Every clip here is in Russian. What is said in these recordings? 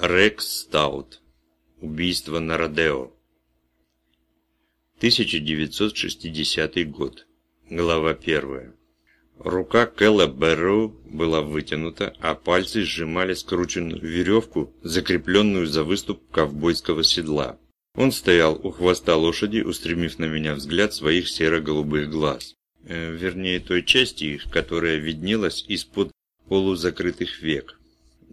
Рекс Стаут. Убийство на Родео. 1960 год. Глава 1. Рука Кэлла Бэрроу была вытянута, а пальцы сжимали скрученную веревку, закрепленную за выступ ковбойского седла. Он стоял у хвоста лошади, устремив на меня взгляд своих серо-голубых глаз. Э, вернее, той части их, которая виднелась из-под полузакрытых век.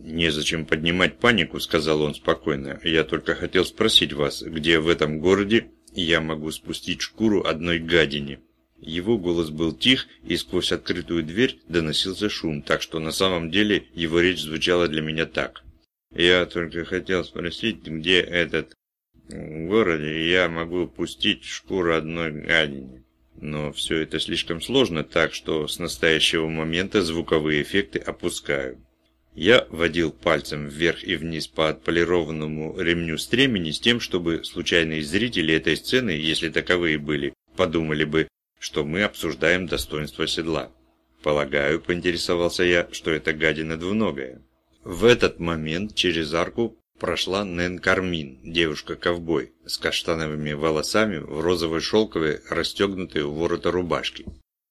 «Незачем поднимать панику», — сказал он спокойно. «Я только хотел спросить вас, где в этом городе я могу спустить шкуру одной гадине?» Его голос был тих, и сквозь открытую дверь доносился шум, так что на самом деле его речь звучала для меня так. «Я только хотел спросить, где этот городе я могу пустить шкуру одной гадине?» Но все это слишком сложно, так что с настоящего момента звуковые эффекты опускаю. Я водил пальцем вверх и вниз по отполированному ремню стремени с тем, чтобы случайные зрители этой сцены, если таковые были, подумали бы, что мы обсуждаем достоинство седла. Полагаю, поинтересовался я, что это гадина двуногая. В этот момент через арку прошла Нэн Кармин, девушка-ковбой, с каштановыми волосами в розовой шелковой, расстегнутой у ворота рубашки.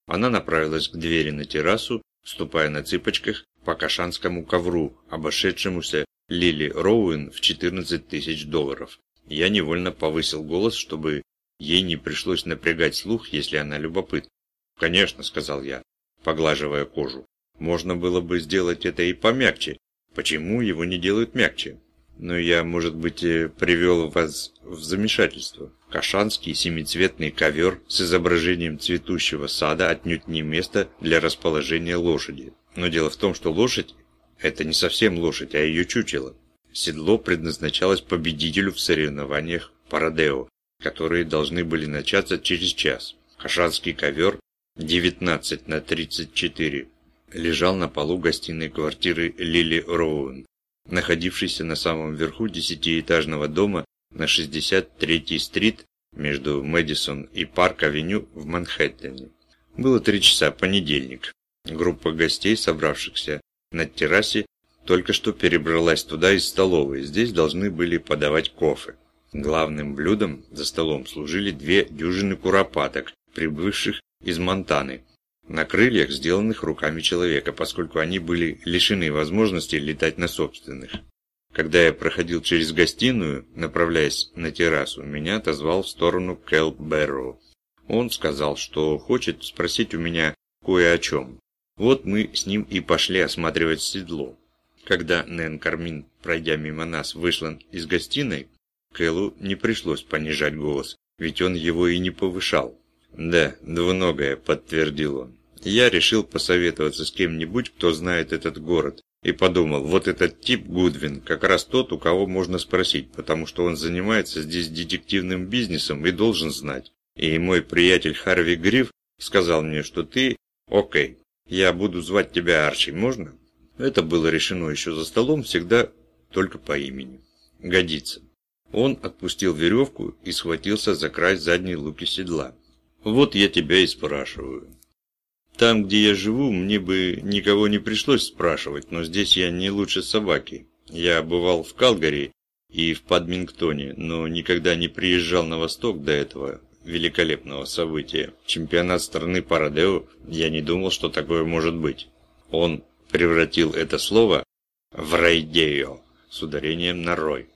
Она направилась к двери на террасу, ступая на цыпочках по кашанскому ковру, обошедшемуся Лили Роуэн в 14 тысяч долларов. Я невольно повысил голос, чтобы ей не пришлось напрягать слух, если она любопытна. «Конечно», — сказал я, поглаживая кожу. «Можно было бы сделать это и помягче. Почему его не делают мягче?» Но я, может быть, привел вас в замешательство. Кашанский семицветный ковер с изображением цветущего сада отнюдь не место для расположения лошади. Но дело в том, что лошадь – это не совсем лошадь, а ее чучело. Седло предназначалось победителю в соревнованиях Парадео, которые должны были начаться через час. Кашанский ковер 19 на 34 лежал на полу гостиной квартиры Лили Роуэн, находившейся на самом верху десятиэтажного дома на 63-й стрит между Мэдисон и Парк-авеню в Манхэттене. Было три часа, понедельник. Группа гостей, собравшихся на террасе, только что перебралась туда из столовой. Здесь должны были подавать кофе. Главным блюдом за столом служили две дюжины куропаток, прибывших из Монтаны, на крыльях, сделанных руками человека, поскольку они были лишены возможности летать на собственных. Когда я проходил через гостиную, направляясь на террасу, меня отозвал в сторону Кэл Бэрроу. Он сказал, что хочет спросить у меня кое о чем. Вот мы с ним и пошли осматривать седло. Когда Нэн Кармин, пройдя мимо нас, вышла из гостиной, Кэлу не пришлось понижать голос, ведь он его и не повышал. «Да, двуногая», — подтвердил он. Я решил посоветоваться с кем-нибудь, кто знает этот город, и подумал, вот этот тип Гудвин, как раз тот, у кого можно спросить, потому что он занимается здесь детективным бизнесом и должен знать. И мой приятель Харви Гриф сказал мне, что ты... Окей, я буду звать тебя Арчи, можно? Это было решено еще за столом, всегда только по имени. Годится. Он отпустил веревку и схватился за край задней луки седла. Вот я тебя и спрашиваю. Там, где я живу, мне бы никого не пришлось спрашивать, но здесь я не лучше собаки. Я бывал в Калгари и в Падмингтоне, но никогда не приезжал на восток до этого великолепного события. Чемпионат страны по Родео, я не думал, что такое может быть. Он превратил это слово в «райдео» с ударением на «рой».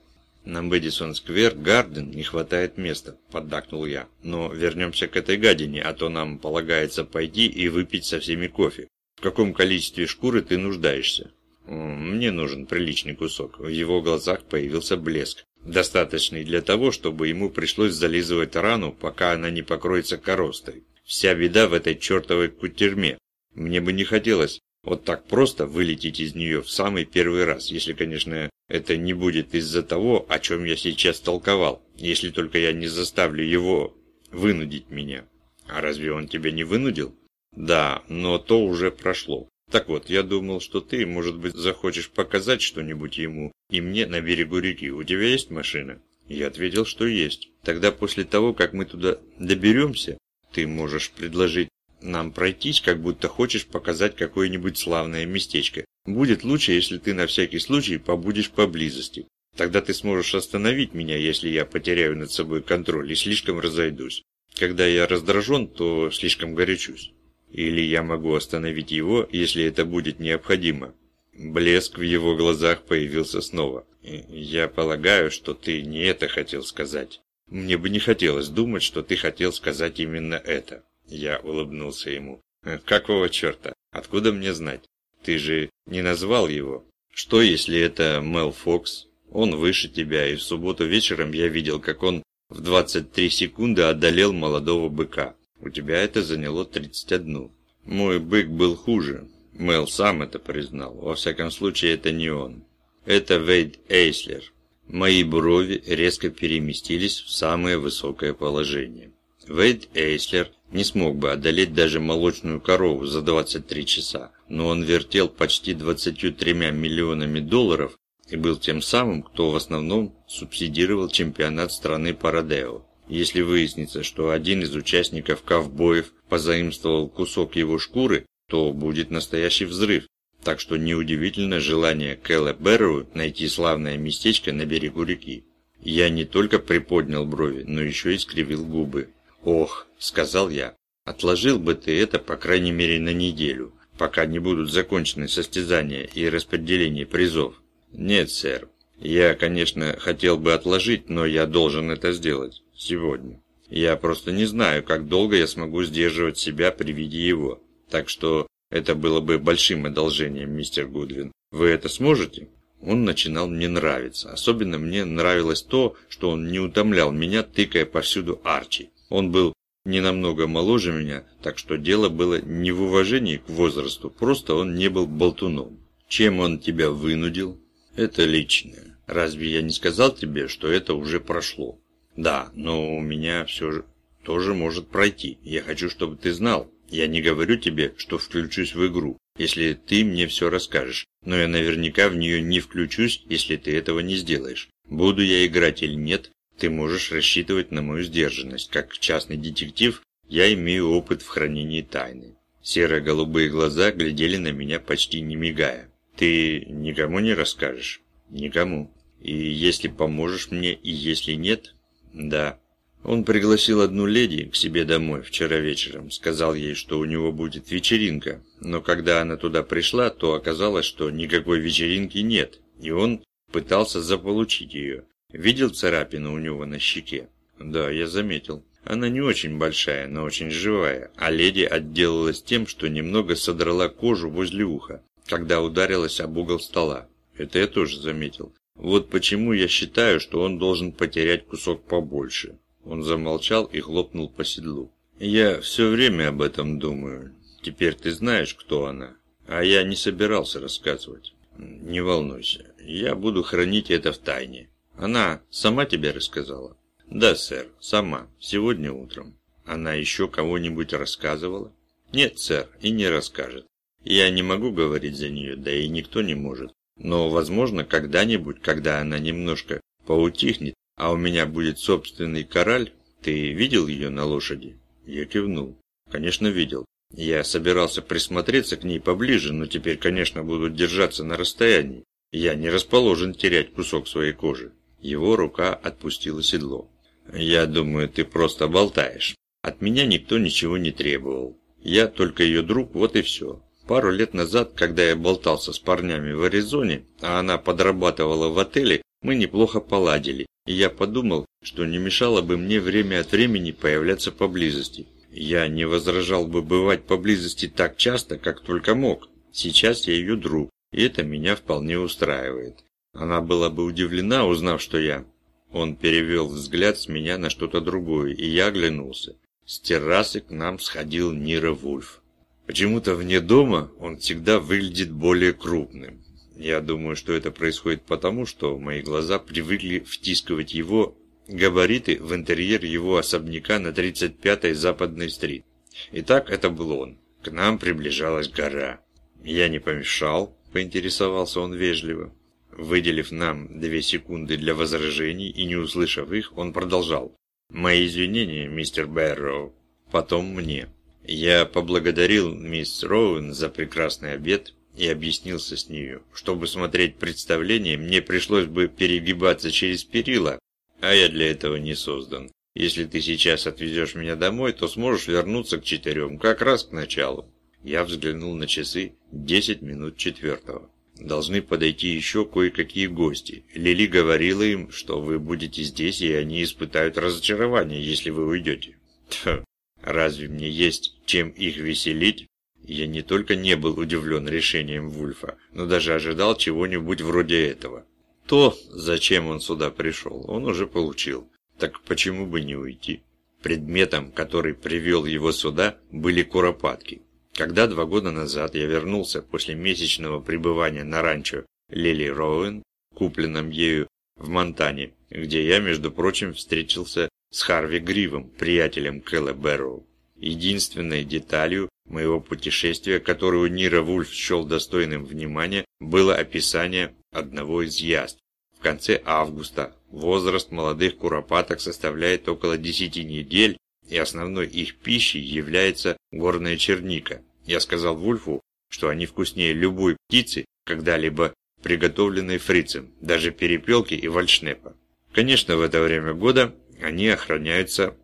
«На Мэдисон-сквер Гарден не хватает места», – поддакнул я. «Но вернемся к этой гадине, а то нам полагается пойти и выпить со всеми кофе. В каком количестве шкуры ты нуждаешься?» «Мне нужен приличный кусок». В его глазах появился блеск, достаточный для того, чтобы ему пришлось зализывать рану, пока она не покроется коростой. Вся беда в этой чертовой кутерьме. Мне бы не хотелось вот так просто вылететь из нее в самый первый раз, если, конечно, это не будет из-за того, о чем я сейчас толковал, если только я не заставлю его вынудить меня. А разве он тебя не вынудил? Да, но то уже прошло. Так вот, я думал, что ты, может быть, захочешь показать что-нибудь ему и мне на берегу реки. У тебя есть машина? Я ответил, что есть. Тогда после того, как мы туда доберемся, ты можешь предложить нам пройтись, как будто хочешь показать какое-нибудь славное местечко. Будет лучше, если ты на всякий случай побудешь поблизости. Тогда ты сможешь остановить меня, если я потеряю над собой контроль и слишком разойдусь. Когда я раздражен, то слишком горячусь. Или я могу остановить его, если это будет необходимо. Блеск в его глазах появился снова. «Я полагаю, что ты не это хотел сказать. Мне бы не хотелось думать, что ты хотел сказать именно это». Я улыбнулся ему. «Какого черта? Откуда мне знать? Ты же не назвал его. Что, если это Мел Фокс? Он выше тебя, и в субботу вечером я видел, как он в 23 секунды одолел молодого быка. У тебя это заняло 31. Мой бык был хуже. Мел сам это признал. Во всяком случае, это не он. Это Вейд Эйслер. Мои брови резко переместились в самое высокое положение. Вейд Эйслер не смог бы одолеть даже молочную корову за 23 часа, но он вертел почти 23 миллионами долларов и был тем самым, кто в основном субсидировал чемпионат страны по Родео. Если выяснится, что один из участников ковбоев позаимствовал кусок его шкуры, то будет настоящий взрыв. Так что неудивительно желание Кэлла Берроу найти славное местечко на берегу реки. Я не только приподнял брови, но еще и скривил губы. «Ох», — сказал я, — «отложил бы ты это, по крайней мере, на неделю, пока не будут закончены состязания и распределение призов». «Нет, сэр. Я, конечно, хотел бы отложить, но я должен это сделать. Сегодня. Я просто не знаю, как долго я смогу сдерживать себя при виде его. Так что это было бы большим одолжением, мистер Гудвин. Вы это сможете?» Он начинал мне нравиться. Особенно мне нравилось то, что он не утомлял меня, тыкая повсюду Арчи. Он был не намного моложе меня, так что дело было не в уважении к возрасту, просто он не был болтуном. Чем он тебя вынудил? Это личное. Разве я не сказал тебе, что это уже прошло? Да, но у меня все же тоже может пройти. Я хочу, чтобы ты знал. Я не говорю тебе, что включусь в игру, если ты мне все расскажешь, но я наверняка в нее не включусь, если ты этого не сделаешь. Буду я играть или нет, ты можешь рассчитывать на мою сдержанность. Как частный детектив, я имею опыт в хранении тайны. Серо-голубые глаза глядели на меня почти не мигая. Ты никому не расскажешь? Никому. И если поможешь мне, и если нет? Да. Он пригласил одну леди к себе домой вчера вечером. Сказал ей, что у него будет вечеринка. Но когда она туда пришла, то оказалось, что никакой вечеринки нет. И он пытался заполучить ее. Видел царапину у него на щеке? Да, я заметил. Она не очень большая, но очень живая, а леди отделалась тем, что немного содрала кожу возле уха, когда ударилась об угол стола. Это я тоже заметил. Вот почему я считаю, что он должен потерять кусок побольше. Он замолчал и хлопнул по седлу. Я все время об этом думаю. Теперь ты знаешь, кто она. А я не собирался рассказывать. Не волнуйся, я буду хранить это в тайне. Она сама тебе рассказала? Да, сэр, сама, сегодня утром. Она еще кого-нибудь рассказывала? Нет, сэр, и не расскажет. Я не могу говорить за нее, да и никто не может. Но, возможно, когда-нибудь, когда она немножко поутихнет, а у меня будет собственный кораль, ты видел ее на лошади? Я кивнул. Конечно, видел. Я собирался присмотреться к ней поближе, но теперь, конечно, буду держаться на расстоянии. Я не расположен терять кусок своей кожи. Его рука отпустила седло. «Я думаю, ты просто болтаешь. От меня никто ничего не требовал. Я только ее друг, вот и все. Пару лет назад, когда я болтался с парнями в Аризоне, а она подрабатывала в отеле, мы неплохо поладили, и я подумал, что не мешало бы мне время от времени появляться поблизости. Я не возражал бы бывать поблизости так часто, как только мог. Сейчас я ее друг, и это меня вполне устраивает. Она была бы удивлена, узнав, что я. Он перевел взгляд с меня на что-то другое, и я оглянулся. С террасы к нам сходил Нира Вульф. Почему-то вне дома он всегда выглядит более крупным. Я думаю, что это происходит потому, что мои глаза привыкли втискивать его габариты в интерьер его особняка на 35-й Западной стрит. Итак, это был он. К нам приближалась гора. Я не помешал, поинтересовался он вежливо. Выделив нам две секунды для возражений и не услышав их, он продолжал. «Мои извинения, мистер Бэрроу. Потом мне. Я поблагодарил мисс Роуэн за прекрасный обед. И объяснился с нею. Чтобы смотреть представление, мне пришлось бы перегибаться через перила, а я для этого не создан. Если ты сейчас отвезешь меня домой, то сможешь вернуться к четырем, как раз к началу. Я взглянул на часы 10 минут четвертого. Должны подойти еще кое-какие гости. Лили говорила им, что вы будете здесь, и они испытают разочарование, если вы уйдете. Тьфу, разве мне есть чем их веселить? Я не только не был удивлен решением Вульфа, но даже ожидал чего-нибудь вроде этого. То, зачем он сюда пришел, он уже получил. Так почему бы не уйти? Предметом, который привел его сюда, были куропатки. Когда два года назад я вернулся после месячного пребывания на ранчо Лили Роуэн, купленном ею в Монтане, где я, между прочим, встретился с Харви Гривом, приятелем Кэлла Бэрроу. Единственной деталью моего путешествия, которую Нира Вульф счел достойным внимания, было описание одного из яств. В конце августа возраст молодых куропаток составляет около 10 недель, и основной их пищей является горная черника. Я сказал Вульфу, что они вкуснее любой птицы, когда-либо приготовленной фрицем, даже перепелки и вальшнепа. Конечно, в это время года они охраняются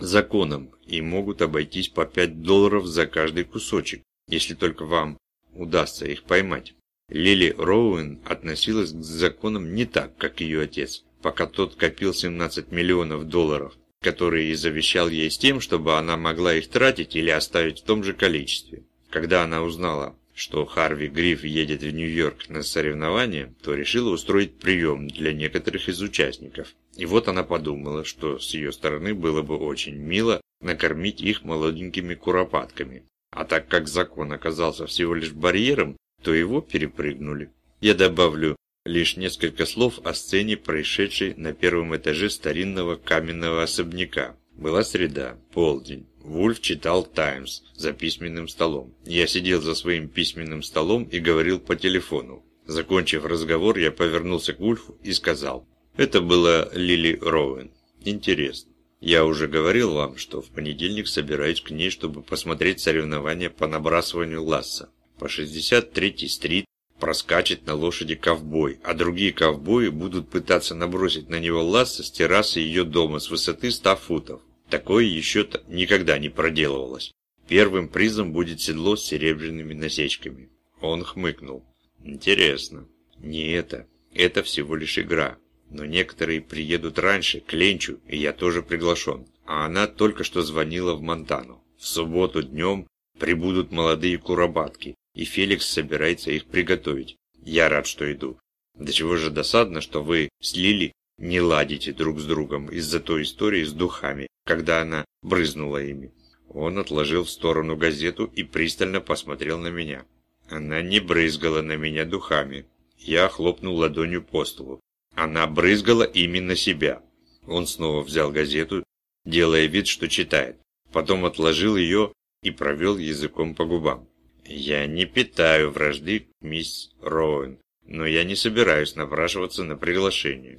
законом и могут обойтись по 5 долларов за каждый кусочек, если только вам удастся их поймать. Лили Роуэн относилась к законам не так, как ее отец, пока тот копил 17 миллионов долларов, которые и завещал ей с тем, чтобы она могла их тратить или оставить в том же количестве. Когда она узнала, что Харви Гриф едет в Нью-Йорк на соревнования, то решила устроить прием для некоторых из участников. И вот она подумала, что с ее стороны было бы очень мило накормить их молоденькими куропатками. А так как закон оказался всего лишь барьером, то его перепрыгнули. Я добавлю лишь несколько слов о сцене, происшедшей на первом этаже старинного каменного особняка. Была среда, полдень. Вульф читал «Таймс» за письменным столом. Я сидел за своим письменным столом и говорил по телефону. Закончив разговор, я повернулся к Вульфу и сказал. Это была Лили Роуэн. Интересно. Я уже говорил вам, что в понедельник собираюсь к ней, чтобы посмотреть соревнования по набрасыванию ласса. По 63-й стрит проскачет на лошади ковбой, а другие ковбои будут пытаться набросить на него ласса с террасы ее дома с высоты 100 футов. Такое еще никогда не проделывалось. Первым призом будет седло с серебряными насечками. Он хмыкнул. Интересно. Не это. Это всего лишь игра. Но некоторые приедут раньше, к Ленчу, и я тоже приглашен. А она только что звонила в Монтану. В субботу днем прибудут молодые куробатки, и Феликс собирается их приготовить. Я рад, что иду. До чего же досадно, что вы с Лили не ладите друг с другом из-за той истории с духами, когда она брызнула ими. Он отложил в сторону газету и пристально посмотрел на меня. Она не брызгала на меня духами. Я хлопнул ладонью по столу. Она брызгала именно себя. Он снова взял газету, делая вид, что читает. Потом отложил ее и провел языком по губам. «Я не питаю вражды мисс Роуэн, но я не собираюсь напрашиваться на приглашение».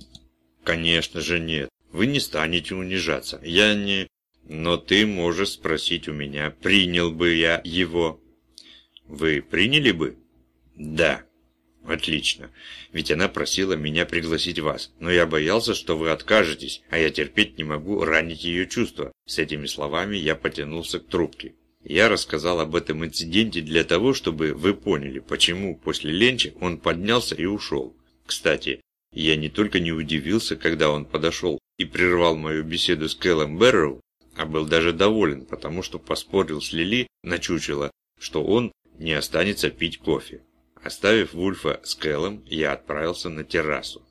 «Конечно же нет. Вы не станете унижаться. Я не...» «Но ты можешь спросить у меня, принял бы я его». «Вы приняли бы?» «Да». «Отлично. Ведь она просила меня пригласить вас, но я боялся, что вы откажетесь, а я терпеть не могу ранить ее чувства». С этими словами я потянулся к трубке. Я рассказал об этом инциденте для того, чтобы вы поняли, почему после ленча он поднялся и ушел. Кстати, я не только не удивился, когда он подошел и прервал мою беседу с Кэллом Берроу, а был даже доволен, потому что поспорил с Лили на чучело, что он не останется пить кофе. Оставив Вульфа с Кэллом, я отправился на террасу.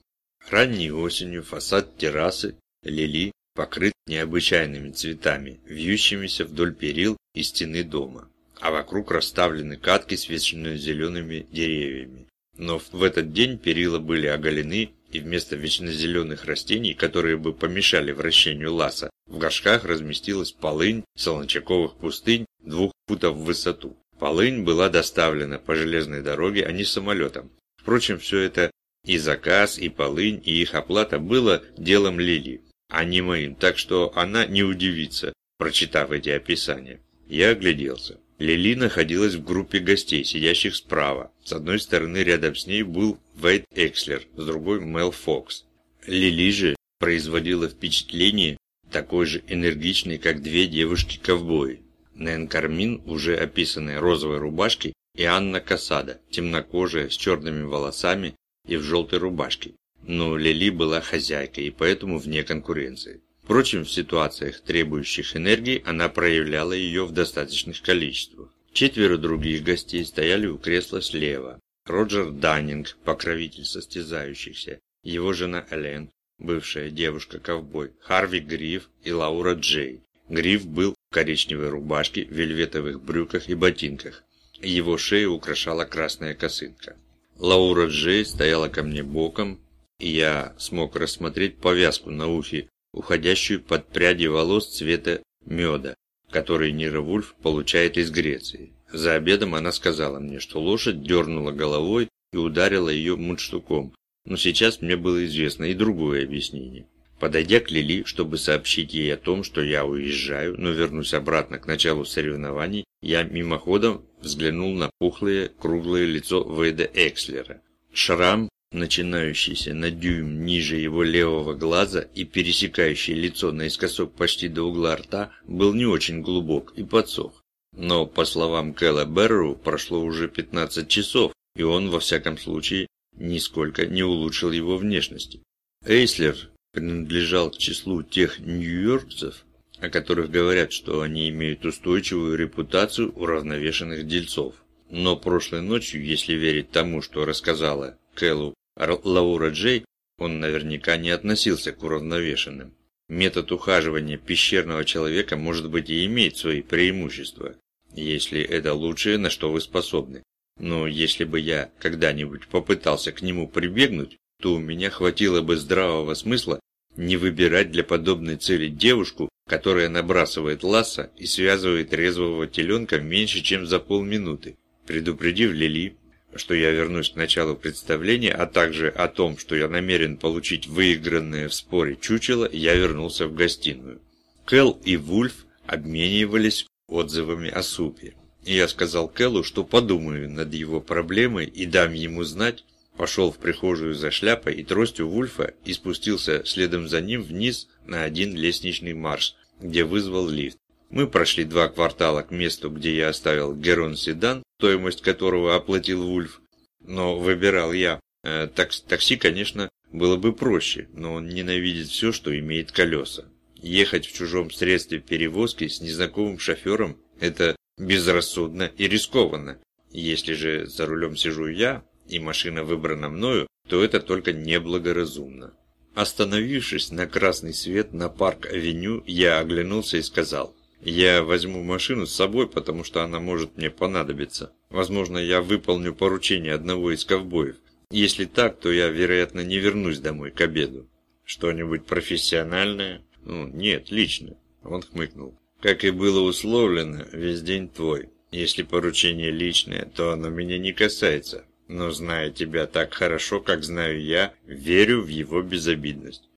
Ранней осенью фасад террасы Лили покрыт необычайными цветами, вьющимися вдоль перил и стены дома, а вокруг расставлены катки с вечно зелеными деревьями. Но в этот день перила были оголены, и вместо вечно зеленых растений, которые бы помешали вращению ласа, в горшках разместилась полынь солончаковых пустынь двух футов в высоту. Полынь была доставлена по железной дороге, а не самолетом. Впрочем, все это и заказ, и полынь, и их оплата было делом Лили, а не моим, так что она не удивится, прочитав эти описания. Я огляделся. Лили находилась в группе гостей, сидящих справа. С одной стороны рядом с ней был Вейд Экслер, с другой Мел Фокс. Лили же производила впечатление такой же энергичной, как две девушки-ковбои. Нэн Кармин, уже описанная розовой рубашкой, и Анна Касада, темнокожая, с черными волосами и в желтой рубашке. Но Лили была хозяйкой и поэтому вне конкуренции. Впрочем, в ситуациях, требующих энергии, она проявляла ее в достаточных количествах. Четверо других гостей стояли у кресла слева. Роджер Даннинг, покровитель состязающихся, его жена Элен, бывшая девушка-ковбой, Харви Гриф и Лаура Джей. Гриф был коричневой рубашке, вельветовых брюках и ботинках. Его шею украшала красная косынка. Лаура Джей стояла ко мне боком, и я смог рассмотреть повязку на ухе уходящую под пряди волос цвета меда, который Нира Вульф получает из Греции. За обедом она сказала мне, что лошадь дернула головой и ударила ее мундштуком, но сейчас мне было известно и другое объяснение. Подойдя к Лили, чтобы сообщить ей о том, что я уезжаю, но вернусь обратно к началу соревнований, я мимоходом взглянул на пухлое, круглое лицо Вейда Экслера. Шрам начинающийся на дюйм ниже его левого глаза и пересекающий лицо наискосок почти до угла рта, был не очень глубок и подсох. Но, по словам Кэлла Берру, прошло уже 15 часов, и он, во всяком случае, нисколько не улучшил его внешности. Эйслер принадлежал к числу тех нью-йоркцев, о которых говорят, что они имеют устойчивую репутацию уравновешенных дельцов. Но прошлой ночью, если верить тому, что рассказала Кэллу Лаура Джей, он наверняка не относился к уравновешенным. Метод ухаживания пещерного человека может быть и имеет свои преимущества, если это лучшее, на что вы способны. Но если бы я когда-нибудь попытался к нему прибегнуть, то у меня хватило бы здравого смысла не выбирать для подобной цели девушку, которая набрасывает ласса и связывает резвого теленка меньше, чем за полминуты. Предупредив Лили, что я вернусь к началу представления, а также о том, что я намерен получить выигранное в споре чучело, я вернулся в гостиную. Кэл и Вульф обменивались отзывами о супе. И я сказал Кэллу, что подумаю над его проблемой и дам ему знать, пошел в прихожую за шляпой и тростью Вульфа и спустился следом за ним вниз на один лестничный марш, где вызвал лифт. Мы прошли два квартала к месту, где я оставил Герон Седан, стоимость которого оплатил Вульф. Но выбирал я. Э, такс такси, конечно, было бы проще, но он ненавидит все, что имеет колеса. Ехать в чужом средстве перевозки с незнакомым шофером – это безрассудно и рискованно. Если же за рулем сижу я, и машина выбрана мною, то это только неблагоразумно. Остановившись на красный свет на парк-авеню, я оглянулся и сказал – я возьму машину с собой, потому что она может мне понадобиться. Возможно, я выполню поручение одного из ковбоев. Если так, то я, вероятно, не вернусь домой к обеду. Что-нибудь профессиональное? Ну, нет, лично. Он хмыкнул. Как и было условлено, весь день твой. Если поручение личное, то оно меня не касается. Но зная тебя так хорошо, как знаю я, верю в его безобидность.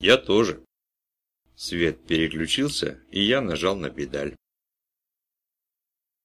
Я тоже. Свет переключился, и я нажал на педаль.